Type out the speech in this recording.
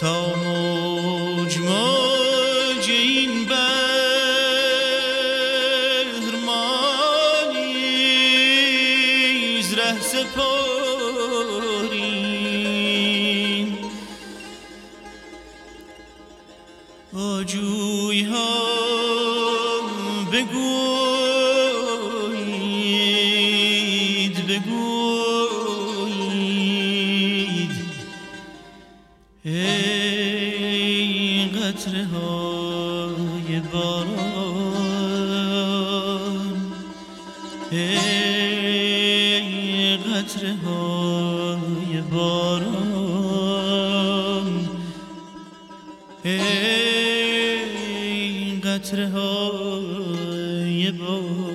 تا موج موج این بهر مانیز ره سپاریم. آجوی ها بگویید قطره های باران ای قطره های باران ای قطره های باران